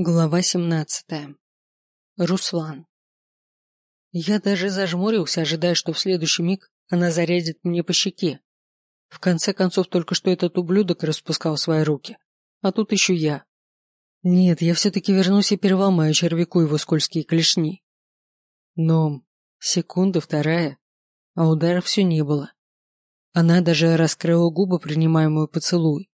Глава семнадцатая. Руслан. Я даже зажмурился, ожидая, что в следующий миг она зарядит мне по щеке. В конце концов, только что этот ублюдок распускал свои руки. А тут еще я. Нет, я все-таки вернусь и переломаю червяку его скользкие клешни. Но секунда, вторая, а удара все не было. Она даже раскрыла губы, принимая поцелуй.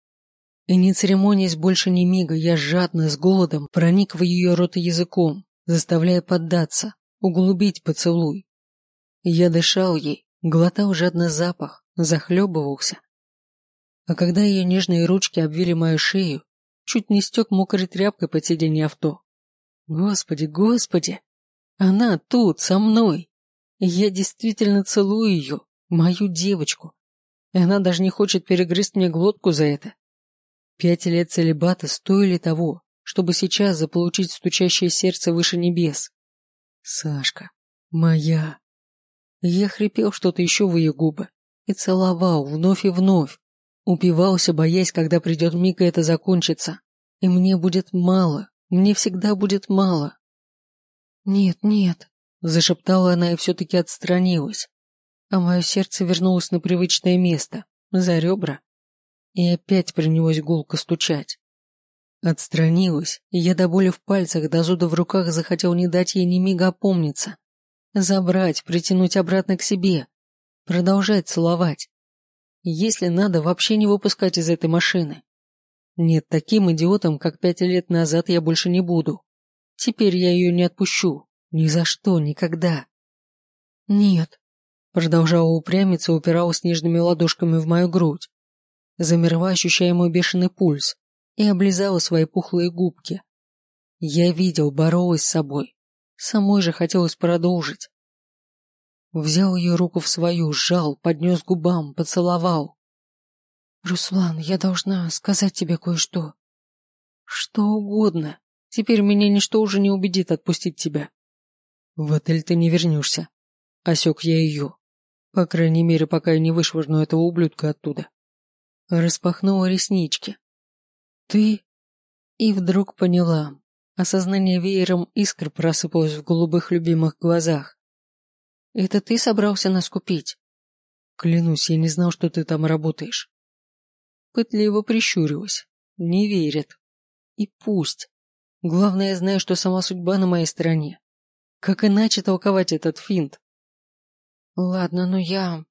И не церемонясь больше ни мига, я жадно, с голодом, проник в ее рот языком, заставляя поддаться, углубить поцелуй. Я дышал ей, глотал жадно запах, захлебывался. А когда ее нежные ручки обвили мою шею, чуть не стек мокрой тряпкой под сиденье авто. Господи, господи! Она тут, со мной! я действительно целую ее, мою девочку. И она даже не хочет перегрызть мне глотку за это. Пять лет целебата стоили того, чтобы сейчас заполучить стучащее сердце выше небес. Сашка, моя. Я хрипел что-то еще в ее губы и целовал вновь и вновь. Упивался, боясь, когда придет миг, и это закончится. И мне будет мало, мне всегда будет мало. «Нет, нет», — зашептала она и все-таки отстранилась. А мое сердце вернулось на привычное место, за ребра, и опять принялось гулко стучать. Отстранилась, и я до боли в пальцах, до зуда в руках захотел не дать ей ни мига опомниться. Забрать, притянуть обратно к себе. Продолжать целовать. Если надо, вообще не выпускать из этой машины. Нет, таким идиотом, как пять лет назад, я больше не буду. Теперь я ее не отпущу. Ни за что, никогда. Нет. Продолжала упрямиться, упиралась нежными ладошками в мою грудь замерла, ощущая мой бешеный пульс, и облизала свои пухлые губки. Я видел, боролась с собой. Самой же хотелось продолжить. Взял ее руку в свою, сжал, поднес губам, поцеловал. «Руслан, я должна сказать тебе кое-что». «Что угодно. Теперь меня ничто уже не убедит отпустить тебя». «В отель ты не вернешься». Осек я ее. По крайней мере, пока я не вышвырну этого ублюдка оттуда. Распахнула реснички. «Ты?» И вдруг поняла. Осознание веером искр просыпалось в голубых любимых глазах. «Это ты собрался нас купить?» «Клянусь, я не знал, что ты там работаешь». Пытливо прищурилась. Не верит. И пусть. Главное, я знаю, что сама судьба на моей стороне. Как иначе толковать этот финт? Ладно, но я...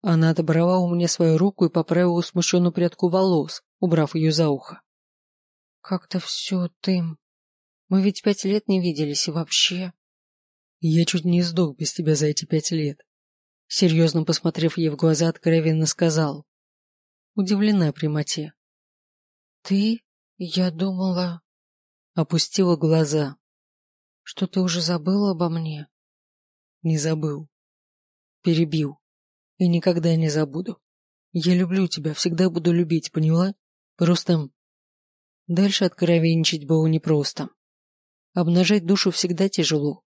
Она отобрала у меня свою руку и поправила смущенную прядку волос, убрав ее за ухо. «Как-то все ты... Мы ведь пять лет не виделись и вообще...» «Я чуть не сдох без тебя за эти пять лет», серьезно посмотрев ей в глаза, откровенно сказал. Удивлена прямоте. «Ты? Я думала...» Опустила глаза. «Что ты уже забыла обо мне?» «Не забыл. Перебил. И никогда не забуду. Я люблю тебя, всегда буду любить, поняла? Просто... Дальше откровенничать было непросто. Обнажать душу всегда тяжело.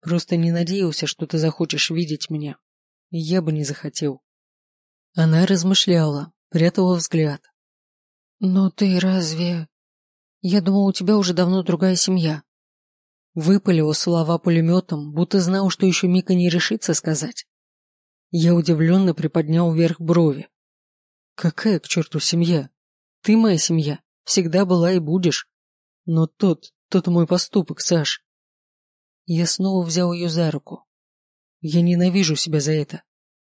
Просто не надеялся, что ты захочешь видеть меня. Я бы не захотел. Она размышляла, прятала взгляд. Но ты разве... Я думал, у тебя уже давно другая семья. Выпалила слова пулеметом, будто знал, что еще Мика не решится сказать. Я удивленно приподнял вверх брови. Какая к черту семья? Ты моя семья, всегда была и будешь. Но тот, тот мой поступок, Саш. Я снова взял ее за руку. Я ненавижу себя за это.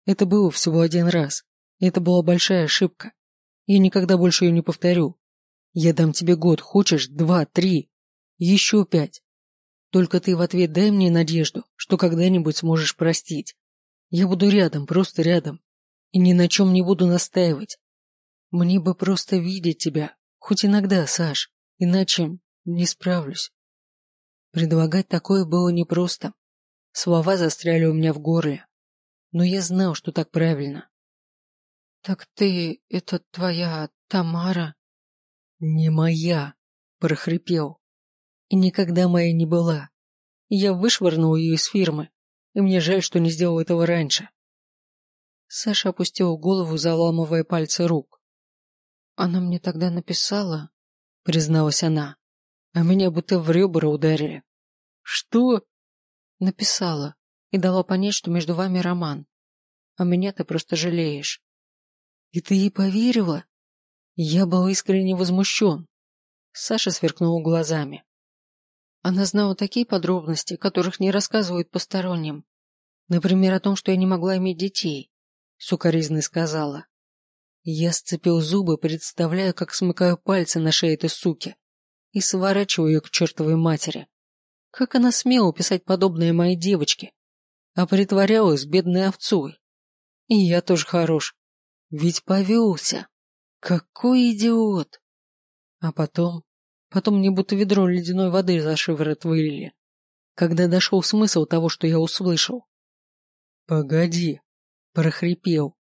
Это было всего один раз. Это была большая ошибка. Я никогда больше ее не повторю. Я дам тебе год, хочешь, два, три, еще пять. Только ты в ответ дай мне надежду, что когда-нибудь сможешь простить. Я буду рядом, просто рядом. И ни на чем не буду настаивать. Мне бы просто видеть тебя, хоть иногда, Саш, иначе не справлюсь. Предлагать такое было непросто. Слова застряли у меня в горле. Но я знал, что так правильно. «Так ты... это твоя Тамара?» «Не моя», — прохрипел. «И никогда моя не была. Я вышвырнул ее из фирмы, и мне жаль, что не сделал этого раньше. Саша опустил голову, заламывая пальцы рук. Она мне тогда написала, призналась она. а меня будто в ребра ударили. Что? Написала и дала понять, что между вами роман. А меня ты просто жалеешь. И ты ей поверила? Я был искренне возмущен. Саша сверкнул глазами. Она знала такие подробности, которых не рассказывают посторонним. Например, о том, что я не могла иметь детей, сукоризной сказала. Я сцепил зубы, представляя, как смыкаю пальцы на шее этой суки и сворачиваю ее к чертовой матери. Как она смела писать подобное моей девочке, а притворялась бедной овцой. И я тоже хорош, ведь повелся. Какой идиот! А потом, потом мне будто ведро ледяной воды за шиворот вылили, когда дошел смысл того, что я услышал. Погоди, прохрипел.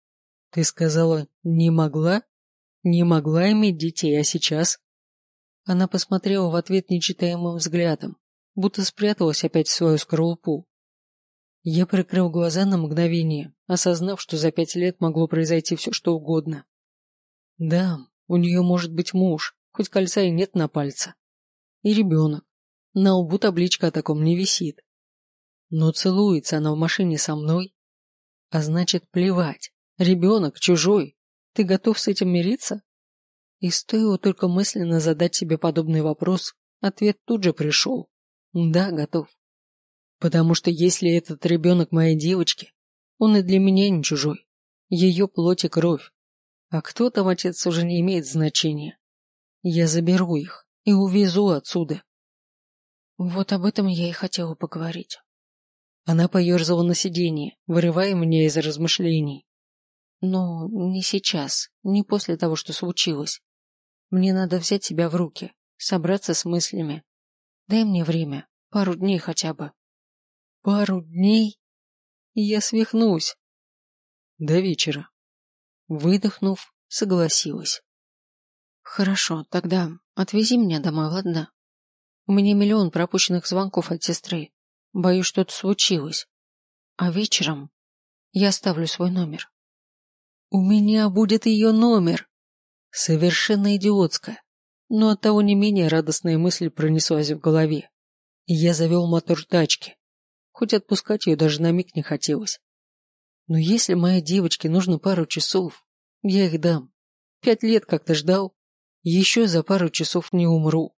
Ты сказала, не могла? Не могла иметь детей, а сейчас? Она посмотрела в ответ нечитаемым взглядом, будто спряталась опять в свою скорлупу. Я прикрыл глаза на мгновение, осознав, что за пять лет могло произойти все, что угодно. Да, у нее может быть муж, хоть кольца и нет на пальце. И ребенок. На лбу табличка о таком не висит. Но целуется она в машине со мной. А значит, плевать. Ребенок, чужой. Ты готов с этим мириться? И стоило только мысленно задать себе подобный вопрос, ответ тут же пришел. Да, готов. Потому что если этот ребенок моей девочки, он и для меня не чужой. Ее плоть и кровь. А кто там отец уже не имеет значения. Я заберу их и увезу отсюда. Вот об этом я и хотела поговорить. Она поерзала на сиденье, вырывая меня из размышлений. Но не сейчас, не после того, что случилось. Мне надо взять себя в руки, собраться с мыслями. Дай мне время, пару дней хотя бы. Пару дней? И я свихнусь. До вечера. Выдохнув, согласилась. Хорошо, тогда отвези меня домой, ладно? У меня миллион пропущенных звонков от сестры. Боюсь, что-то случилось. А вечером я оставлю свой номер. У меня будет ее номер. Совершенно идиотская, но оттого не менее радостная мысль пронеслась в голове. Я завел мотор тачки. Хоть отпускать ее даже на миг не хотелось. Но если моей девочке нужно пару часов, я их дам. Пять лет как-то ждал. Еще за пару часов не умру.